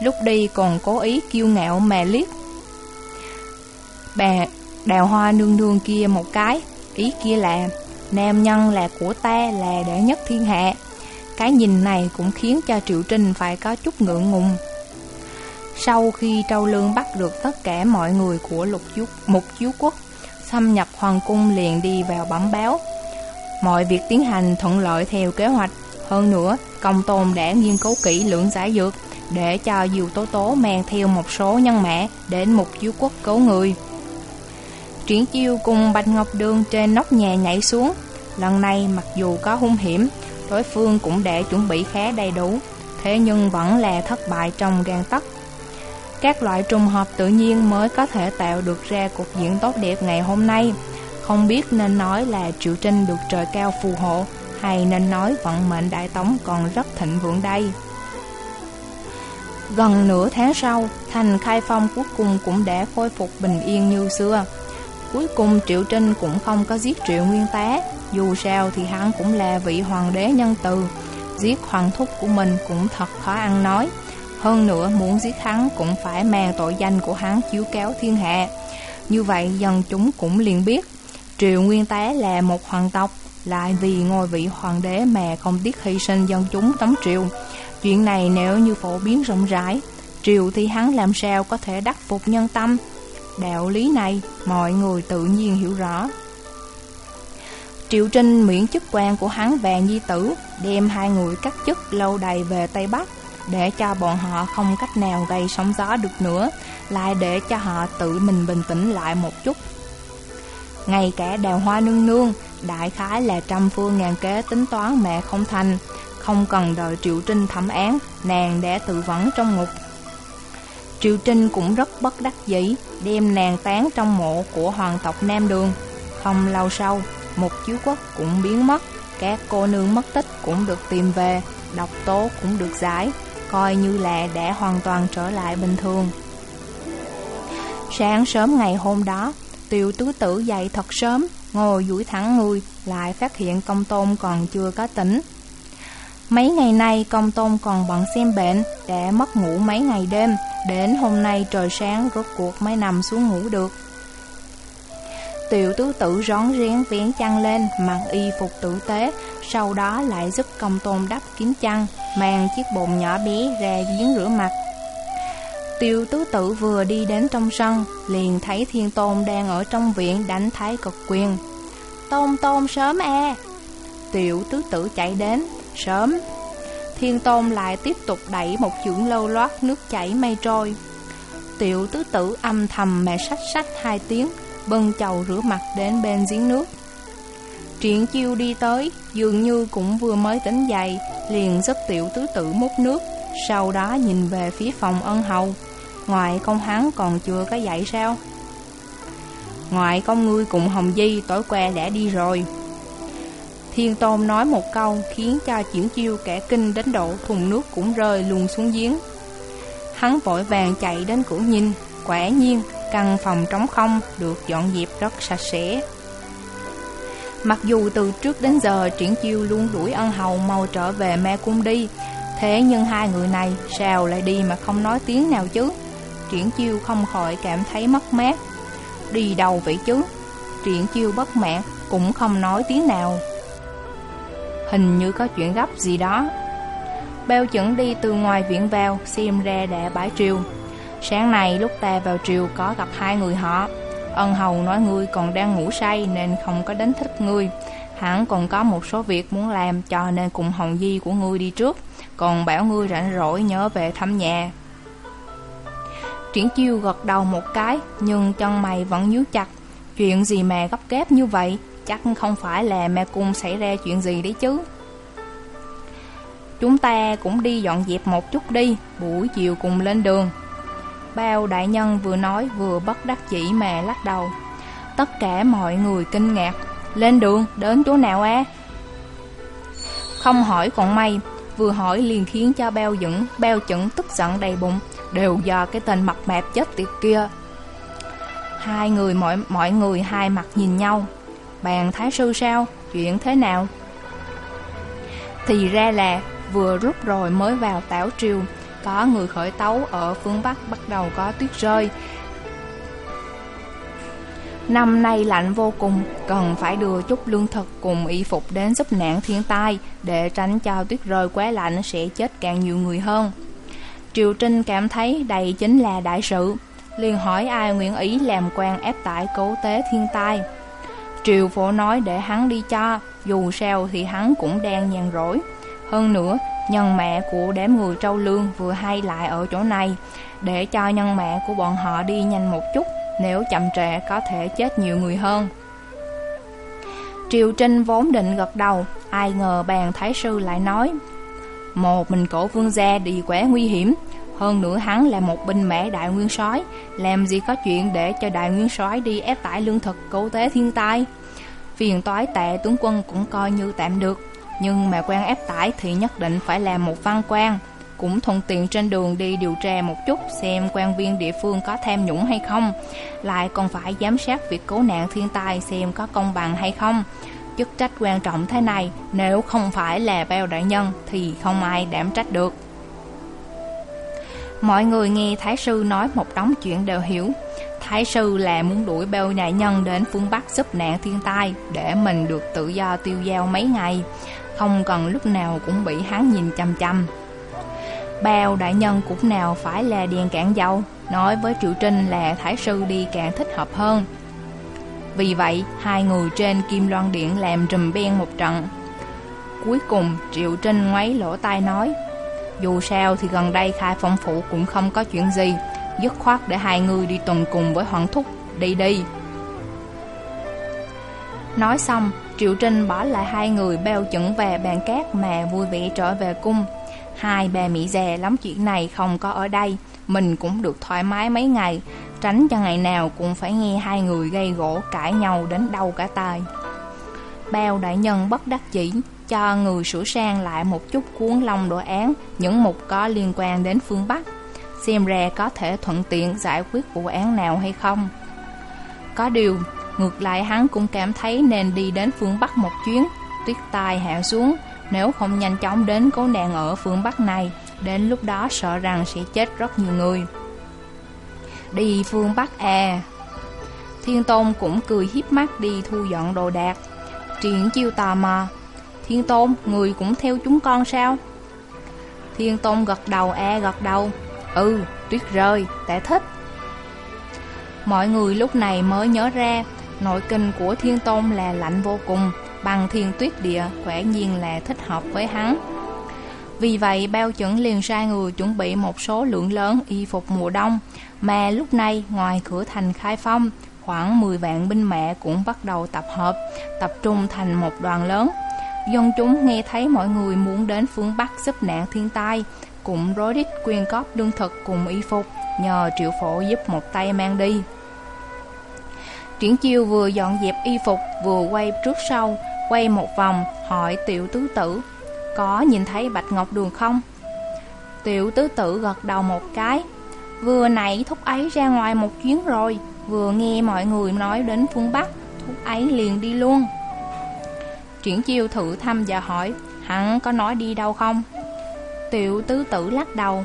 Lúc đi còn cố ý kiêu ngạo mà liếc. Bà, đào hoa nương nương kia một cái, Ý kia là, Nam nhân là của ta là đệ nhất thiên hạ. Cái nhìn này cũng khiến cho Triệu Trinh phải có chút ngượng ngùng. Sau khi Trâu Lương bắt được tất cả mọi người của lục chú, mục chiếu quốc Xâm nhập hoàng cung liền đi vào bẩm báo. Mọi việc tiến hành thuận lợi theo kế hoạch. Hơn nữa, công tôn đã nghiên cứu kỹ lưỡng giải dược Để cho Diều Tố Tố mang theo một số nhân mã đến mục chiếu quốc cứu người. Triển chiêu cùng Bạch Ngọc Đường trên nóc nhà nhảy xuống. Lần này mặc dù có hung hiểm Đối phương cũng đã chuẩn bị khá đầy đủ. Thế nhưng vẫn là thất bại trong gan tấc. Các loại trùng hợp tự nhiên mới có thể tạo được ra cuộc diễn tốt đẹp ngày hôm nay. Không biết nên nói là Triệu Trinh được trời cao phù hộ Hay nên nói vận mệnh Đại Tống còn rất thịnh vượng đây. Gần nửa tháng sau, thành khai phong cuối cùng cũng đã khôi phục bình yên như xưa. Cuối cùng Triệu Trinh cũng không có giết Triệu Nguyên Tá Dù sao thì hắn cũng là vị hoàng đế nhân từ. Giết hoàng thúc của mình cũng thật khó ăn nói. Hơn nữa muốn giết hắn cũng phải mang tội danh của hắn chiếu kéo thiên hạ. Như vậy dân chúng cũng liền biết, triệu Nguyên Tế là một hoàng tộc, lại vì ngôi vị hoàng đế mà không tiếc hy sinh dân chúng tống triệu Chuyện này nếu như phổ biến rộng rãi, triều thì hắn làm sao có thể đắc phục nhân tâm. Đạo lý này mọi người tự nhiên hiểu rõ. Triệu Trinh miễn chức quan của hắn và Nhi Tử, đem hai người cắt chức lâu đầy về Tây Bắc, để cho bọn họ không cách nào gây sóng gió được nữa, lại để cho họ tự mình bình tĩnh lại một chút. Ngay cả đào hoa nương nương, đại khái là trăm phương ngàn kế tính toán mẹ không thành, không cần đợi Triệu Trinh thẩm án, nàng đã tự vẫn trong ngục. Triệu Trinh cũng rất bất đắc dĩ, đem nàng tán trong mộ của hoàng tộc Nam Đường. Không lâu sau, một chiếu quốc cũng biến mất, các cô nương mất tích cũng được tìm về, độc tố cũng được giải, coi như là đã hoàn toàn trở lại bình thường. Sáng sớm ngày hôm đó, tiểu tứ tử dậy thật sớm, ngồi duỗi thẳng người, lại phát hiện công tôn còn chưa có tỉnh. Mấy ngày nay công tôn còn bận xem bệnh, đã mất ngủ mấy ngày đêm, đến hôm nay trời sáng rốt cuộc mới nằm xuống ngủ được. Tiểu tứ tử rón rén vén chăn lên, mặc y phục tử tế, sau đó lại giúp công tôn đắp kín chăn, mang chiếc bồn nhỏ bé ra giếng rửa mặt. Tiểu tứ tử vừa đi đến trong sân, liền thấy thiên tôn đang ở trong viện đánh thái cực quyền. Tôn tôn sớm e Tiểu tứ tử chạy đến, sớm. Thiên tôn lại tiếp tục đẩy một chưởng lâu loát nước chảy mây trôi. Tiểu tứ tử âm thầm mẹ sách sách hai tiếng, bưng chầu rửa mặt đến bên giếng nước. Triển chiêu đi tới, dường như cũng vừa mới tỉnh dậy, liền giúp tiểu tứ tử múc nước, sau đó nhìn về phía phòng ân hầu. ngoại công hắn còn chưa có dậy sao? Ngoại công ngươi cùng Hồng Di tối qua đã đi rồi. Thiên Tôn nói một câu khiến cho Triển Chiêu kẻ kinh đến độ thùng nước cũng rơi luôn xuống giếng. Hắn vội vàng chạy đến cửa nhìn, quả nhiên căn phòng trống không được dọn dẹp rất sạch sẽ. Mặc dù từ trước đến giờ Triển Chiêu luôn đuổi ân hầu mau trở về mẹ cung đi, thế nhưng hai người này sao lại đi mà không nói tiếng nào chứ? Triển Chiêu không khỏi cảm thấy mất mát. Đi đâu vậy chứ? Triển Chiêu bất mãn cũng không nói tiếng nào. Hình như có chuyện gấp gì đó. Bao chuẩn đi từ ngoài viện vào, xem ra đã bãi triều. Sáng nay lúc ta vào triều có gặp hai người họ Ân hầu nói, ngươi còn đang ngủ say nên không có đánh thích ngươi. Hắn còn có một số việc muốn làm, cho nên cùng hồng di của ngươi đi trước. Còn bảo ngươi rảnh rỗi nhớ về thăm nhà. Triển chiêu gật đầu một cái, Nhưng chân mày vẫn nhíu chặt. Chuyện gì mà gấp gáp như vậy? Chắc không phải là mẹ cung xảy ra chuyện gì đấy chứ. Chúng ta cũng đi dọn dẹp một chút đi, Buổi chiều cùng lên đường. Bao đại nhân vừa nói vừa bất đắc chỉ mà lắc đầu Tất cả mọi người kinh ngạc Lên đường, đến chỗ nào á? Không hỏi còn may Vừa hỏi liền khiến cho bao dững Bao chững tức giận đầy bụng Đều do cái tên mặt mạp chết tiệt kia Hai người mọi mọi người hai mặt nhìn nhau Bàn thái sư sao? Chuyện thế nào? Thì ra là vừa rút rồi mới vào tảo triều có người khởi tấu ở phương Bắc bắt đầu có tuyết rơi. Năm nay lạnh vô cùng, cần phải đưa chút lương thực cùng y phục đến giúp nạn thiên tai để tránh cho tuyết rơi quá lạnh sẽ chết càng nhiều người hơn. Triều Trinh cảm thấy đây chính là đại sự, liền hỏi ai nguyện ý làm quan ép tại cố tế thiên tai. Triều phổ nói để hắn đi cho, dù sao thì hắn cũng đang nhàn rỗi. Hơn nữa, nhân mẹ của đám người trâu lương vừa hay lại ở chỗ này, để cho nhân mẹ của bọn họ đi nhanh một chút, nếu chậm trễ có thể chết nhiều người hơn. Triều Trinh vốn định gật đầu, ai ngờ bàn thái sư lại nói, một mình cổ vương gia đi quá nguy hiểm, hơn nữa hắn là một binh mã đại nguyên soái, làm gì có chuyện để cho đại nguyên soái đi ép tải lương thực cứu tế thiên tai. Phiền toái tệ tướng quân cũng coi như tạm được, nhưng mà quan ép tải thì nhất định phải làm một văn quan. Cũng thuận tiện trên đường đi điều tra một chút Xem quan viên địa phương có tham nhũng hay không. Lại còn phải giám sát việc cứu nạn thiên tai xem có công bằng hay không. Chức trách quan trọng thế này, Nếu không phải là bao đại nhân Thì không ai đảm trách được. Mọi người nghe Thái sư nói một đống chuyện đều hiểu. Thái sư là muốn đuổi bao đại nhân đến phương Bắc giúp nạn thiên tai Để mình được tự do tiêu giao mấy ngày. Không cần lúc nào cũng bị hắn nhìn chăm chăm. Bao đại nhân cũng nào phải là điền cạn dầu, Nói với Triệu Trinh là Thái sư đi càng thích hợp hơn. Vì vậy, hai người trên Kim Loan Điện làm rùm beng một trận. Cuối cùng Triệu Trinh ngoáy lỗ tai nói, Dù sao thì gần đây khai phong phụ cũng không có chuyện gì, Dứt khoát để hai người đi tuần cùng với Hoàng Thúc, Đi đi. Nói xong Triệu Trinh bỏ lại hai người beo chững về bàn cát mà vui vẻ trở về cung. Hai bà mỹ già lắm chuyện này không có ở đây Mình cũng được thoải mái mấy ngày Tránh cho ngày nào cũng phải nghe hai người gây gỗ cãi nhau đến đau cả tai. Bao đại nhân bất đắc chỉ cho người sửa sang lại một chút cuốn long đồ án Những mục có liên quan đến phương Bắc Xem ra có thể thuận tiện giải quyết vụ án nào hay không. Có điều, ngược lại hắn cũng cảm thấy nên đi đến phương Bắc một chuyến Tuyết tai hạ xuống nếu không nhanh chóng đến cố nạn ở phương Bắc này Đến lúc đó sợ rằng sẽ chết rất nhiều người. Đi phương Bắc à? Thiên Tôn cũng cười hiếp mắt đi thu dọn đồ đạc. Triển chiêu tò mò Thiên Tôn, người cũng theo chúng con sao? Thiên Tôn gật đầu e gật đầu. Ừ, tuyết rơi, ta thích. Mọi người lúc này mới nhớ ra Nội kinh của Thiên Tôn là lạnh vô cùng bằng thiên tuyết địa quả nhiên là thích hợp với hắn. Vì vậy, bao chuẩn liền sai người chuẩn bị một số lượng lớn y phục mùa đông, mà lúc này ngoài cửa thành khai phong, khoảng 10 vạn binh mẹ cũng bắt đầu tập hợp, tập trung thành một đoàn lớn. Dân chúng nghe thấy mọi người muốn đến phương Bắc giúp nạn thiên tai, cũng rối rít quyên góp lương thực cùng y phục, nhờ triệu phổ giúp một tay mang đi. Triển chiêu vừa dọn dẹp y phục, vừa quay trước sau, Quay một vòng, hỏi tiểu tứ tử, Có nhìn thấy Bạch Ngọc Đường không? Tiểu tứ tử gật đầu một cái, Vừa nãy thúc ấy ra ngoài một chuyến rồi, Vừa nghe mọi người nói đến phương Bắc, Thúc ấy liền đi luôn Triển chiêu thử thăm và hỏi, Hắn có nói đi đâu không? Tiểu tứ tử lắc đầu,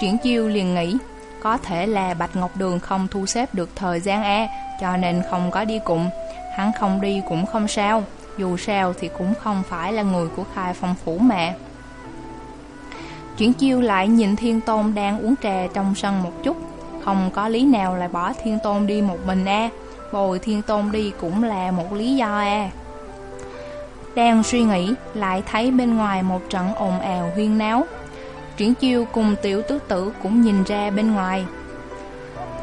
Triển chiêu liền nghĩ có thể là Bạch Ngọc Đường không thu xếp được thời gian e Cho nên không có đi cùng. Hắn không đi cũng không sao, dù sao thì cũng không phải là người của khai phong phủ mẹ Chuyển chiêu lại nhìn Thiên Tôn đang uống trà trong sân một chút. Không có lý nào lại bỏ Thiên Tôn đi một mình a Bồi Thiên Tôn đi cũng là một lý do a Đang suy nghĩ, lại thấy bên ngoài một trận ồn ào huyên náo. Triển chiêu cùng tiểu tứ tử cũng nhìn ra bên ngoài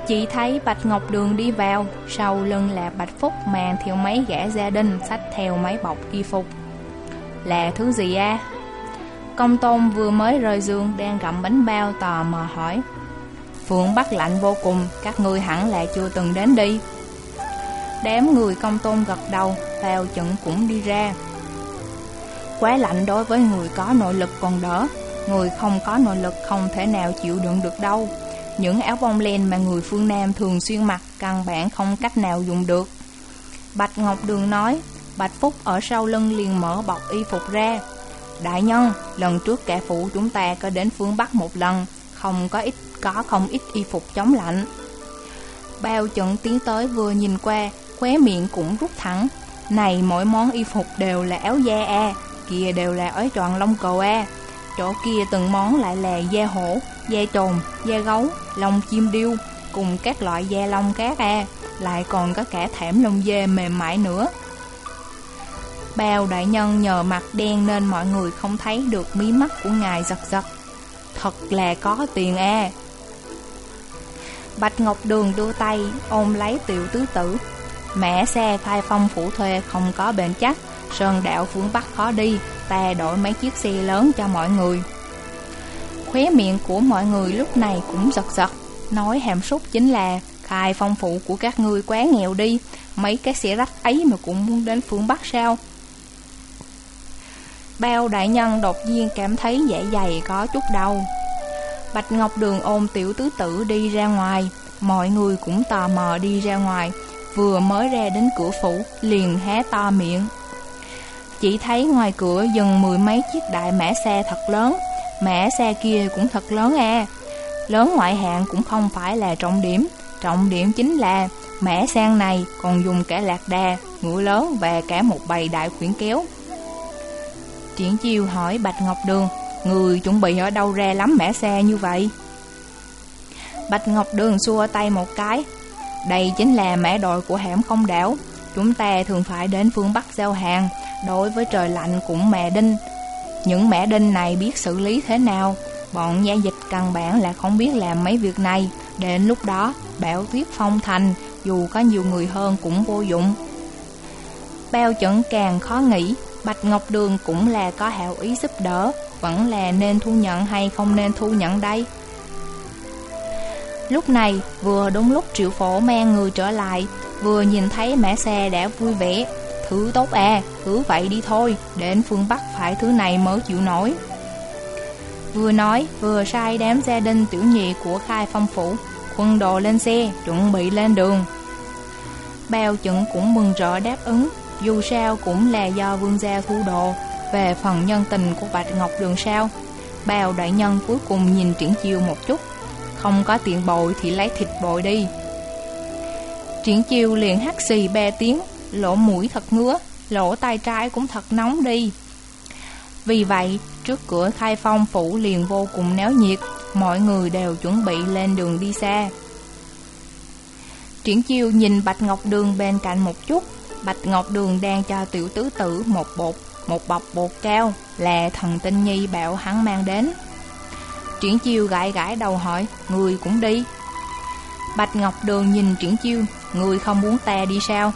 chỉ thấy Bạch Ngọc Đường đi vào, sau lưng là Bạch Phúc mang theo mấy gã gia đình xách theo mấy bọc y phục. Là thứ gì a? Công tôn vừa mới rời giường đang gặm bánh bao tò mò hỏi. Phượng Bắc lạnh vô cùng, các ngươi hẳn là chưa từng đến đi. Đám người công tôn gật đầu, vào chận cũng đi ra. Quá lạnh đối với người có nội lực còn đỡ, người không có nội lực không thể nào chịu đựng được đâu. Những áo bông len mà người phương Nam thường xuyên mặc căn bản không cách nào dùng được. Bạch Ngọc Đường nói, Bạch Phúc ở sau lưng liền mở bọc y phục ra. Đại nhân, lần trước kẻ phụ chúng ta có đến phương Bắc một lần, không có ít có không ít y phục chống lạnh. Bao trận tiến tới vừa nhìn qua, khóe miệng cũng rút thẳng. Này mỗi món y phục đều là áo da a, kia đều là áo tròn lông cầu a. Chỗ kia từng món lại là da hổ, da trồn, da gấu, lông chim điêu cùng các loại da lông khác a, lại còn có cả thảm lông dê mềm mại nữa. Bao đại nhân nhờ mặt đen nên mọi người không thấy được mí mắt của ngài giật giật. Thật là có tiền a. Bạch Ngọc Đường đưa tay ôm lấy tiểu tứ tử. Mẹ xe khai phong phủ thuê không có bền chắc, sơn đạo phương Bắc khó đi, ta đổi mấy chiếc xe lớn cho mọi người. Khóe miệng của mọi người lúc này cũng giật giật, Nói hàm súc chính là, Khai phong phụ của các ngươi quá nghèo đi, Mấy cái xe rách ấy mà cũng muốn đến phương Bắc sao? Bao đại nhân đột nhiên cảm thấy dạ dày có chút đau. Bạch Ngọc Đường ôm tiểu tứ tử đi ra ngoài, Mọi người cũng tò mò đi ra ngoài, Vừa mới ra đến cửa phủ liền hé to miệng. Chỉ thấy ngoài cửa dừng mười mấy chiếc đại mã xe thật lớn. Mã xe kia cũng thật lớn à Lớn ngoại hạng cũng không phải là trọng điểm. Trọng điểm chính là mã xe này còn dùng cả lạc đà, ngựa lớn và cả một bầy đại khuyển kéo. Triển chiêu hỏi Bạch Ngọc Đường Người chuẩn bị ở đâu ra lắm mã xe như vậy? Bạch Ngọc Đường xua tay một cái Đây chính là mã đội của hẻm không đảo. Chúng ta thường phải đến phương Bắc giao hàng. Đối với trời lạnh cũng mẹ đinh. Những mẹ đinh này biết xử lý thế nào? Bọn gia dịch căn bản là không biết làm mấy việc này. Đến lúc đó, bão tuyết phong thành, Dù có nhiều người hơn cũng vô dụng. Bao chuẩn càng khó nghĩ Bạch Ngọc Đường cũng là có hảo ý giúp đỡ, Vẫn là nên thu nhận hay không nên thu nhận đây? Lúc này, vừa đúng lúc triệu phổ mang người trở lại Vừa nhìn thấy mẹ xe đã vui vẻ. Thứ tốt à, cứ vậy đi thôi Đến phương Bắc phải thứ này mới chịu nổi. Vừa nói vừa sai đám gia đình tiểu nhị của khai phong phủ Quân đồ lên xe, chuẩn bị lên đường. Bao chuẩn cũng mừng rỡ đáp ứng Dù sao cũng là do vương gia thu đồ. Về phần nhân tình của Bạch Ngọc Đường sao? Bao đại nhân cuối cùng nhìn triển chiêu một chút. Không có tiền bội thì lấy thịt bội đi. Triển chiêu liền hắt xì ba tiếng, Lỗ mũi thật ngứa, Lỗ tay trái cũng thật nóng đi. Vì vậy, trước cửa khai phong phủ liền vô cùng náo nhiệt, Mọi người đều chuẩn bị lên đường đi xa Triển chiêu nhìn Bạch Ngọc Đường bên cạnh một chút. Bạch Ngọc Đường đang cho tiểu tứ tử một bột, Một bọc bột cao Là thần tinh nhi bảo hắn mang đến. Triển chiêu gãi gãi đầu hỏi, Người cũng đi? Bạch Ngọc Đường nhìn Triển chiêu, Người không muốn ta đi sao?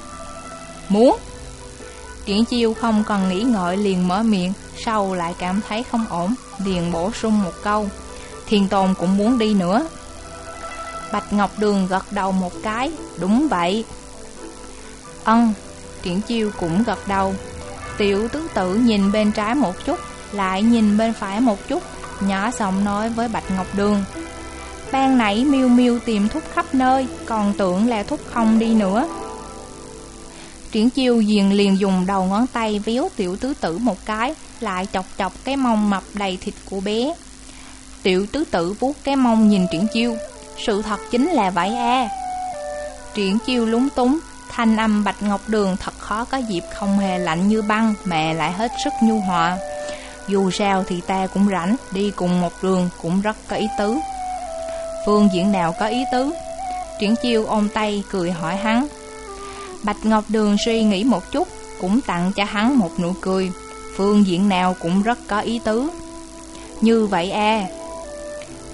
Muốn? Triển chiêu không cần nghĩ ngợi liền mở miệng, Sau lại cảm thấy không ổn, Liền bổ sung một câu. Thiên Tôn cũng muốn đi nữa. Bạch Ngọc Đường gật đầu một cái, Đúng vậy. Ân, Triển chiêu cũng gật đầu. Tiểu tứ tử nhìn bên trái một chút, Lại nhìn bên phải một chút, Nhỏ giọng nói với Bạch Ngọc Đường. Ban nãy miêu miêu tìm thúc khắp nơi, Còn tưởng là thúc không đi nữa. Triển chiêu diền liền dùng đầu ngón tay véo tiểu tứ tử một cái, Lại chọc chọc cái mông mập đầy thịt của bé. Tiểu tứ tử vuốt cái mông nhìn triển chiêu, Sự thật chính là vậy à? Triển chiêu lúng túng, Thanh âm bạch ngọc đường thật khó có dịp không hề lạnh như băng Mà lại hết sức nhu hòa. Dù sao thì ta cũng rảnh, Đi cùng một đường cũng rất có ý tứ. Phương diện nào có ý tứ. Triển chiêu ôm tay cười hỏi hắn. Bạch Ngọc Đường suy nghĩ một chút, Cũng tặng cho hắn một nụ cười. Phương diện nào cũng rất có ý tứ. Như vậy à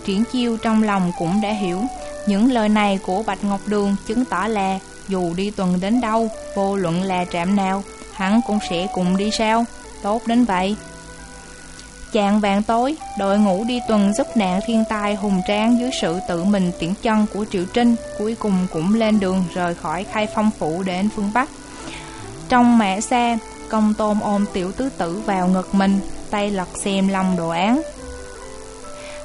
Triển chiêu trong lòng cũng đã hiểu, Những lời này của Bạch Ngọc Đường chứng tỏ là Dù đi tuần đến đâu, Vô luận là trạm nào, Hắn cũng sẽ cùng đi sao? Tốt đến vậy. Chạng vàng tối, đội ngũ đi tuần giúp nạn thiên tai hùng tráng dưới sự tự mình tiễn chân của Triệu Trinh, cuối cùng cũng lên đường rời khỏi khai phong phủ đến phương Bắc. Trong mẹ xe, công tôn ôm tiểu tứ tử vào ngực mình, tay lật xem lòng đồ án.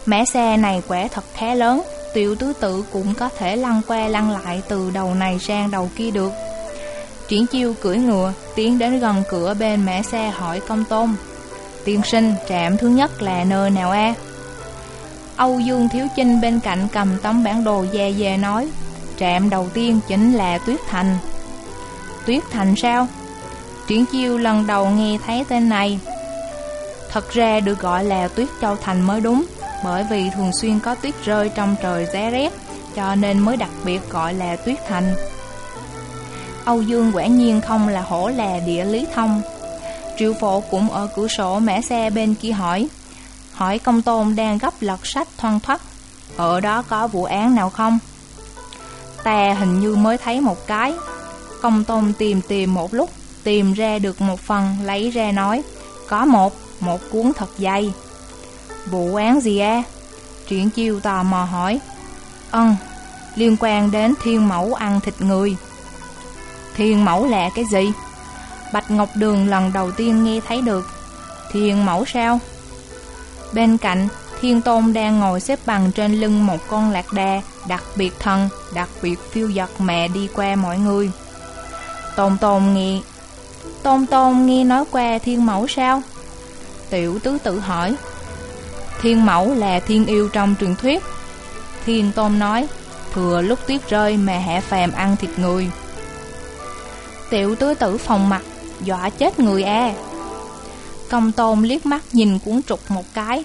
Mẹ xe này quẻ thật khá lớn, tiểu tứ tử cũng có thể lăn qua lăn lại từ đầu này sang đầu kia được. Triển chiêu cưỡi ngựa, tiến đến gần cửa bên mẹ xe hỏi công tôn. Tiên sinh, trạm thứ nhất là nơi nào a? Âu Dương Thiếu Chinh bên cạnh cầm tấm bản đồ dè dè nói Trạm đầu tiên chính là Tuyết Thành Tuyết Thành sao? Triển chiêu lần đầu nghe thấy tên này Thật ra được gọi là Tuyết Châu Thành mới đúng Bởi vì thường xuyên có tuyết rơi trong trời giá rét Cho nên mới đặc biệt gọi là Tuyết Thành Âu Dương quả nhiên không là hổ là địa lý thông Triệu phổ cũng ở cửa sổ mẻ xe bên kia hỏi Hỏi công tôn đang gấp lật sách thoăn thoắt Ở đó có vụ án nào không? Ta hình như mới thấy một cái Công tôn tìm tìm một lúc Tìm ra được một phần lấy ra nói Có một, một cuốn thật dày Vụ án gì à? Triển chiêu tò mò hỏi Ân, liên quan đến thiên mẫu ăn thịt người Thiên mẫu là cái gì? Bạch Ngọc Đường lần đầu tiên nghe thấy được Thiên mẫu sao? Bên cạnh, Thiên Tôn đang ngồi xếp bằng trên lưng một con lạc đà Đặc biệt thần, đặc biệt phiêu giật mẹ đi qua mọi người Tôn Tôn nghe Tôn Tôn nghe nói qua thiên mẫu sao? Tiểu tứ tự hỏi. Thiên mẫu là thiên yêu trong truyền thuyết. Thiên Tôn nói, thừa lúc tuyết rơi mà hạ phàm ăn thịt người. Tiểu tứ tử phòng mặt, dọa chết người à. Công tôn liếc mắt nhìn cuốn trục một cái.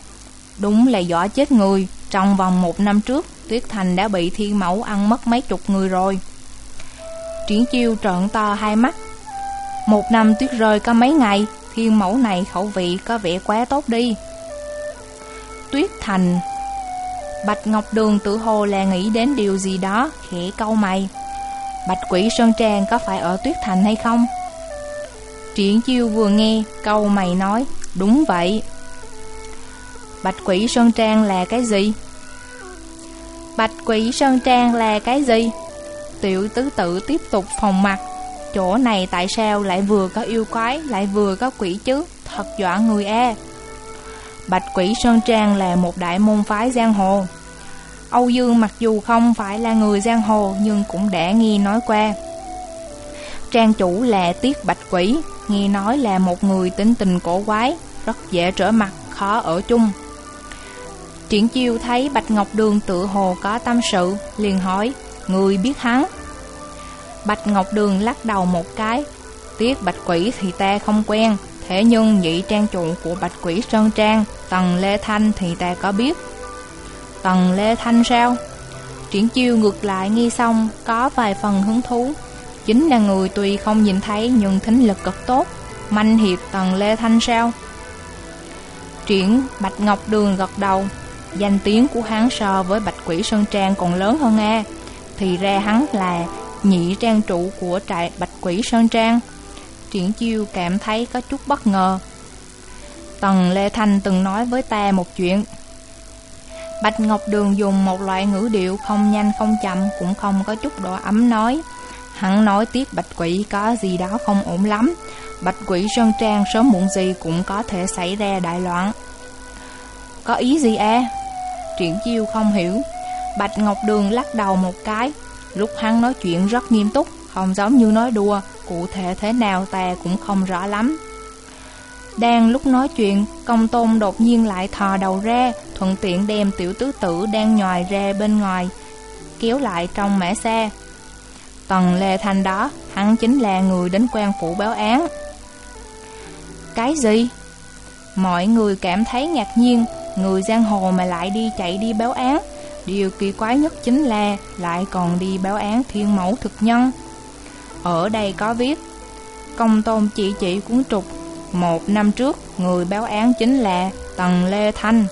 Đúng là dọa chết người, trong vòng một năm trước, Tuyết Thành đã bị thiên mẫu ăn mất mấy chục người rồi. Triển chiêu trợn to hai mắt. Một năm tuyết rơi có mấy ngày, thiên mẫu này khẩu vị có vẻ quá tốt đi. Tuyết Thành Bạch Ngọc Đường tự hồ là nghĩ đến điều gì đó, khẽ câu mày. Bạch quỷ Sơn Trang có phải ở Tuyết Thành hay không? Triển chiêu vừa nghe, câu mày nói, đúng vậy. Bạch quỷ Sơn Trang là cái gì? Bạch quỷ Sơn Trang là cái gì? Tiểu tứ tự tiếp tục phòng mặt. Chỗ này tại sao lại vừa có yêu quái, lại vừa có quỷ chứ? Thật dọa người e. Bạch quỷ Sơn Trang là một đại môn phái giang hồ. Âu Dương mặc dù không phải là người giang hồ nhưng cũng đã nghe nói qua. Trang chủ là Tiết Bạch Quỷ, nghe nói là một người tính tình cổ quái, rất dễ trở mặt, khó ở chung. Triển chiêu thấy Bạch Ngọc Đường tự hồ có tâm sự, liền hỏi, người biết hắn. Bạch Ngọc Đường lắc đầu một cái, Tiết Bạch Quỷ thì ta không quen, thế nhưng nhị trang chủ của Bạch Quỷ Sơn Trang, Tần Lê Thanh thì ta có biết. Tần Lê Thanh sao? Triển chiêu ngược lại nghi xong, có vài phần hứng thú. Chính là người tuy không nhìn thấy nhưng thính lực cực tốt, manh hiệp Tần Lê Thanh sao? Triển Bạch Ngọc Đường gật đầu, danh tiếng của hắn so với Bạch Quỷ Sơn Trang còn lớn hơn a. Thì ra hắn là nhị trang trụ của trại Bạch Quỷ Sơn Trang. Triển chiêu cảm thấy có chút bất ngờ. Tần Lê Thanh từng nói với ta một chuyện. Bạch Ngọc Đường dùng một loại ngữ điệu không nhanh không chậm cũng không có chút độ ấm nói. Hắn nói tiếp Bạch Quỷ có gì đó không ổn lắm. Bạch Quỷ Sơn Trang sớm muộn gì cũng có thể xảy ra đại loạn. Có ý gì e? à? Triển chiêu không hiểu. Bạch Ngọc Đường lắc đầu một cái. Lúc hắn nói chuyện rất nghiêm túc, không giống như nói đùa, cụ thể thế nào ta cũng không rõ lắm. Đang lúc nói chuyện, công tôn đột nhiên lại thò đầu ra, thuận tiện đem tiểu tứ tử đang nhòi ra bên ngoài, kéo lại trong mẻ xe. Tần Lê Thanh đó, hắn chính là người đến quan phủ báo án. Cái gì? Mọi người cảm thấy ngạc nhiên, người giang hồ mà lại đi chạy đi báo án. Điều kỳ quái nhất chính là lại còn đi báo án thiên mẫu thực nhân. Ở đây có viết, công tôn chỉ chỉ cuốn trục một năm trước, người báo án chính là Tần Lê Thanh.